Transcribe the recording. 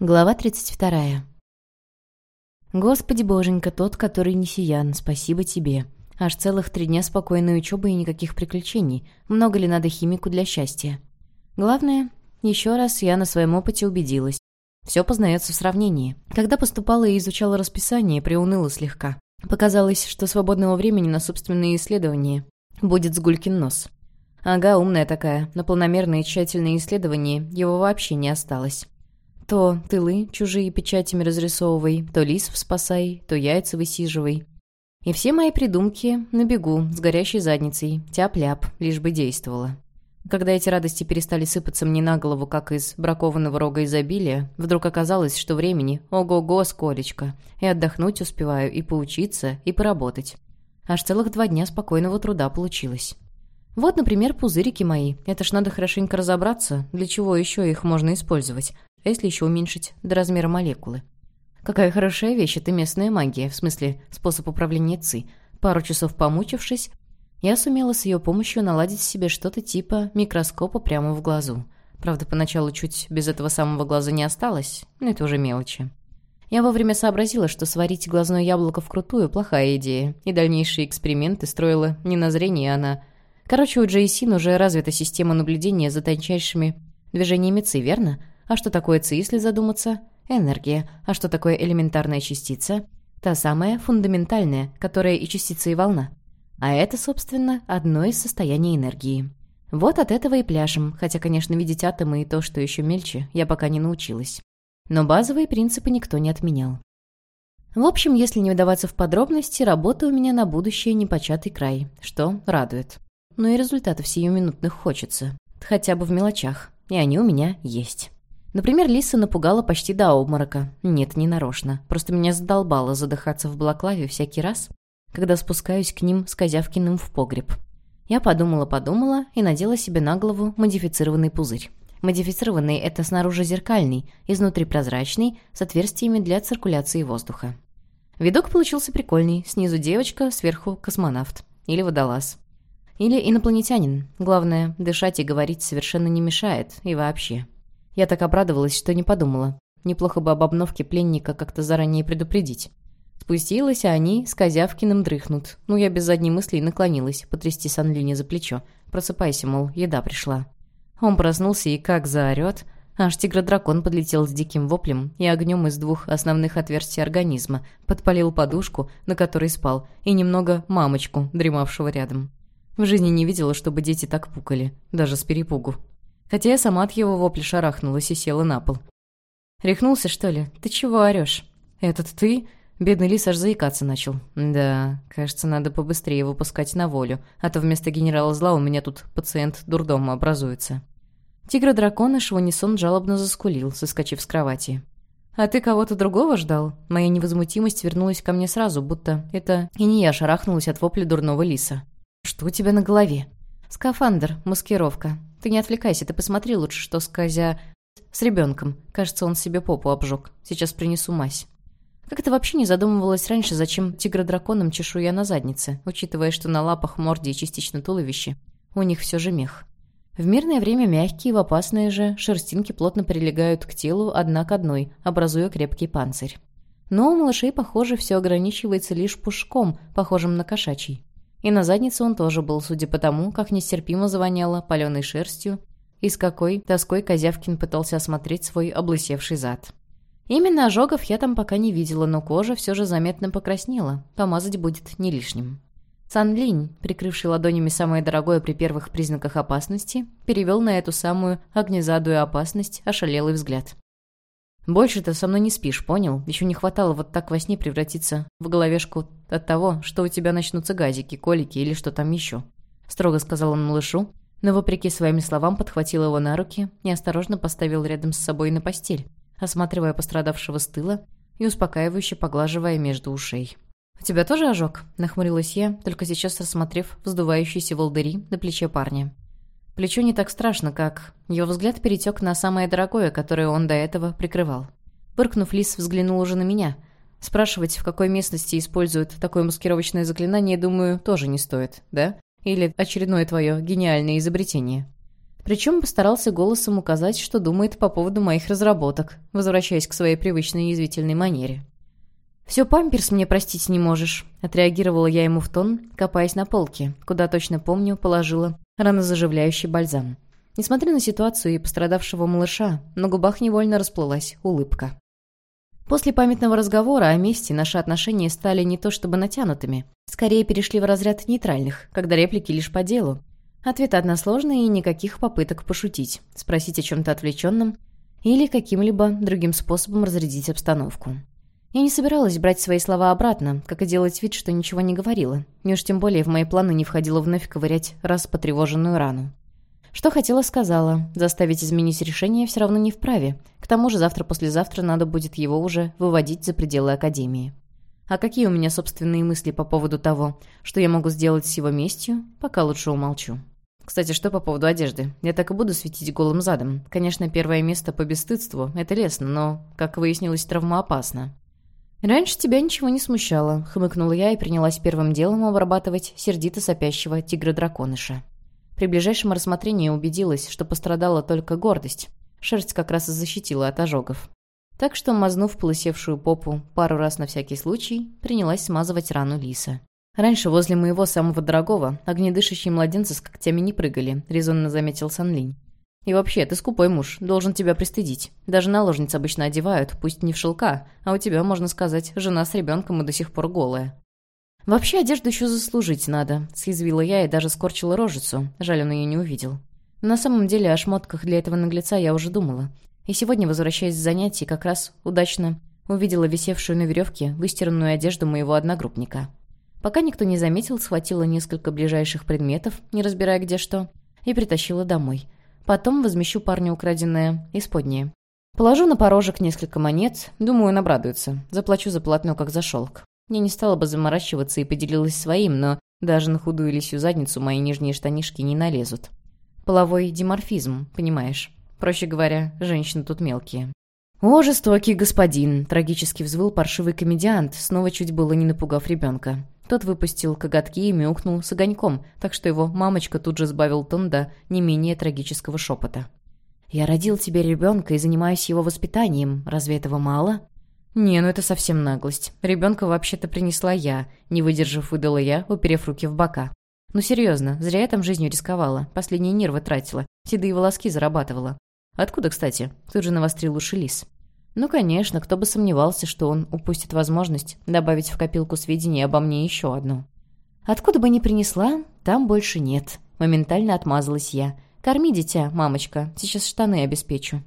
Глава 32. Господи боженька, тот, который не сиян, спасибо тебе. Аж целых три дня спокойной учебы и никаких приключений. Много ли надо химику для счастья? Главное, еще раз я на своем опыте убедилась. Все познается в сравнении. Когда поступала и изучала расписание, приуныла слегка. Показалось, что свободного времени на собственные исследования будет с гулькин нос. Ага, умная такая. На полномерные тщательные исследования его вообще не осталось. То тылы чужие печатями разрисовывай, то лисов спасай, то яйца высиживай. И все мои придумки на бегу, с горящей задницей, тяп-ляп, лишь бы действовало. Когда эти радости перестали сыпаться мне на голову, как из бракованного рога изобилия, вдруг оказалось, что времени ого-го сколечко, и отдохнуть успеваю, и поучиться, и поработать. Аж целых два дня спокойного труда получилось. Вот, например, пузырики мои. Это ж надо хорошенько разобраться, для чего еще их можно использовать а если еще уменьшить до размера молекулы? Какая хорошая вещь это местная магия, в смысле способ управления ЦИ. Пару часов помучившись, я сумела с ее помощью наладить себе что-то типа микроскопа прямо в глазу. Правда, поначалу чуть без этого самого глаза не осталось, но это уже мелочи. Я вовремя сообразила, что сварить глазное яблоко вкрутую – плохая идея, и дальнейшие эксперименты строила не на зрении, а на... Короче, у Джейсин уже развита система наблюдения за тончайшими движениями ЦИ, верно? А что такое ЦИ, если задуматься? Энергия. А что такое элементарная частица? Та самая фундаментальная, которая и частица, и волна. А это, собственно, одно из состояний энергии. Вот от этого и пляшем, хотя, конечно, видеть атомы и то, что еще мельче, я пока не научилась. Но базовые принципы никто не отменял. В общем, если не вдаваться в подробности, работа у меня на будущее непочатый край, что радует. Но и результатов сиюминутных хочется, хотя бы в мелочах, и они у меня есть. Например, Лиса напугала почти до обморока. Нет, не нарочно. Просто меня задолбало задыхаться в балаклаве всякий раз, когда спускаюсь к ним с Козявкиным в погреб. Я подумала-подумала и надела себе на голову модифицированный пузырь. Модифицированный – это снаружи зеркальный, изнутри прозрачный, с отверстиями для циркуляции воздуха. Видок получился прикольный. Снизу девочка, сверху космонавт. Или водолаз. Или инопланетянин. Главное, дышать и говорить совершенно не мешает. И вообще. Я так обрадовалась, что не подумала. Неплохо бы об обновке пленника как-то заранее предупредить. Спустилась, а они с Козявкиным дрыхнут. Ну, я без задней мысли наклонилась, потрясти Санлине за плечо. Просыпайся, мол, еда пришла. Он проснулся и как заорёт. Аж тигродракон подлетел с диким воплем и огнем из двух основных отверстий организма, подпалил подушку, на которой спал, и немного мамочку, дремавшего рядом. В жизни не видела, чтобы дети так пукали, даже с перепугу. Хотя я сама от его вопля шарахнулась и села на пол. «Рехнулся, что ли? Ты чего орёшь?» «Этот ты?» Бедный лис аж заикаться начал. «Да, кажется, надо побыстрее выпускать на волю, а то вместо генерала зла у меня тут пациент дурдома образуется». Тигр-драконыш в унисон жалобно заскулил, соскочив с кровати. «А ты кого-то другого ждал?» Моя невозмутимость вернулась ко мне сразу, будто это и не я шарахнулась от вопля дурного лиса. «Что у тебя на голове?» «Скафандр, маскировка. Ты не отвлекайся, ты посмотри лучше, что с Козя... С ребенком. Кажется, он себе попу обжег. Сейчас принесу мазь. Как это вообще не задумывалось раньше, зачем тигродраконам чешуя на заднице, учитывая, что на лапах, морде и частично туловище у них все же мех. В мирное время мягкие, в опасное же шерстинки плотно прилегают к телу одна к одной, образуя крепкий панцирь. Но у малышей, похоже, все ограничивается лишь пушком, похожим на кошачий. И на заднице он тоже был, судя по тому, как нестерпимо завоняло паленой шерстью и с какой тоской Козявкин пытался осмотреть свой облысевший зад. Именно ожогов я там пока не видела, но кожа все же заметно покраснела. Помазать будет не лишним. Цан Линь, прикрывший ладонями самое дорогое при первых признаках опасности, перевел на эту самую огнезадую опасность ошалелый взгляд. «Больше ты со мной не спишь, понял? Еще не хватало вот так во сне превратиться в головешку от того, что у тебя начнутся газики, колики или что там еще», — строго сказал он малышу, но, вопреки своим словам, подхватил его на руки и осторожно поставил рядом с собой на постель, осматривая пострадавшего с тыла и успокаивающе поглаживая между ушей. «У тебя тоже ожог?» — нахмурилась я, только сейчас рассмотрев вздувающиеся волдыри на плече парня. Плечо не так страшно, как... Его взгляд перетек на самое дорогое, которое он до этого прикрывал. Пыркнув, лис взглянул уже на меня. Спрашивать, в какой местности используют такое маскировочное заклинание, думаю, тоже не стоит, да? Или очередное твое гениальное изобретение. Причем постарался голосом указать, что думает по поводу моих разработок, возвращаясь к своей привычной язвительной манере. «Все памперс мне простить не можешь», — отреагировала я ему в тон, копаясь на полке, куда точно помню, положила ранозаживляющий бальзам. Несмотря на ситуацию и пострадавшего малыша, на губах невольно расплылась улыбка. После памятного разговора о месте наши отношения стали не то чтобы натянутыми, скорее перешли в разряд нейтральных, когда реплики лишь по делу. Ответы односложные и никаких попыток пошутить, спросить о чем-то отвлеченном или каким-либо другим способом разрядить обстановку. Я не собиралась брать свои слова обратно, как и делать вид, что ничего не говорила. И уж тем более в мои планы не входило вновь ковырять раз потревоженную рану. Что хотела, сказала. Заставить изменить решение все равно не вправе. К тому же завтра-послезавтра надо будет его уже выводить за пределы Академии. А какие у меня собственные мысли по поводу того, что я могу сделать с его местью, пока лучше умолчу. Кстати, что по поводу одежды? Я так и буду светить голым задом. Конечно, первое место по бесстыдству — это лестно, но, как выяснилось, травмоопасно. «Раньше тебя ничего не смущало», — хмыкнула я и принялась первым делом обрабатывать сердито сопящего тигра-драконыша. При ближайшем рассмотрении убедилась, что пострадала только гордость. Шерсть как раз и защитила от ожогов. Так что, мазнув полысевшую попу пару раз на всякий случай, принялась смазывать рану лиса. «Раньше возле моего самого дорогого огнедышащие младенцы с когтями не прыгали», — резонно заметил Санлинь. «И вообще, ты скупой муж, должен тебя пристыдить. Даже наложниц обычно одевают, пусть не в шелка, а у тебя, можно сказать, жена с ребенком и до сих пор голая». «Вообще одежду еще заслужить надо», — съязвила я и даже скорчила рожицу. Жаль, он ее не увидел. На самом деле о шмотках для этого наглеца я уже думала. И сегодня, возвращаясь с занятий, как раз удачно увидела висевшую на веревке выстиранную одежду моего одногруппника. Пока никто не заметил, схватила несколько ближайших предметов, не разбирая где что, и притащила домой. Потом возмещу парню украденное исподнее. Положу на порожек несколько монет, думаю, он обрадуется. Заплачу за полотно, как за шелк. Я не стала бы заморачиваться и поделилась своим, но даже на худую лисью задницу мои нижние штанишки не налезут. Половой диморфизм, понимаешь. Проще говоря, женщины тут мелкие. «О, жестокий господин!» — трагически взвыл паршивый комедиант, снова чуть было не напугав ребенка. Тот выпустил коготки и мяукнул с огоньком, так что его мамочка тут же сбавил тон до не менее трагического шепота. «Я родил тебе ребенка и занимаюсь его воспитанием. Разве этого мало?» «Не, ну это совсем наглость. Ребенка вообще-то принесла я», — не выдержав, выдала я, уперев руки в бока. «Ну серьезно, зря я там жизнью рисковала, последние нервы тратила, седые волоски зарабатывала. Откуда, кстати?» — тут же навострил уши лис. Ну, конечно, кто бы сомневался, что он упустит возможность добавить в копилку сведений обо мне еще одну. «Откуда бы ни принесла, там больше нет», — моментально отмазалась я. «Корми, дитя, мамочка, сейчас штаны обеспечу».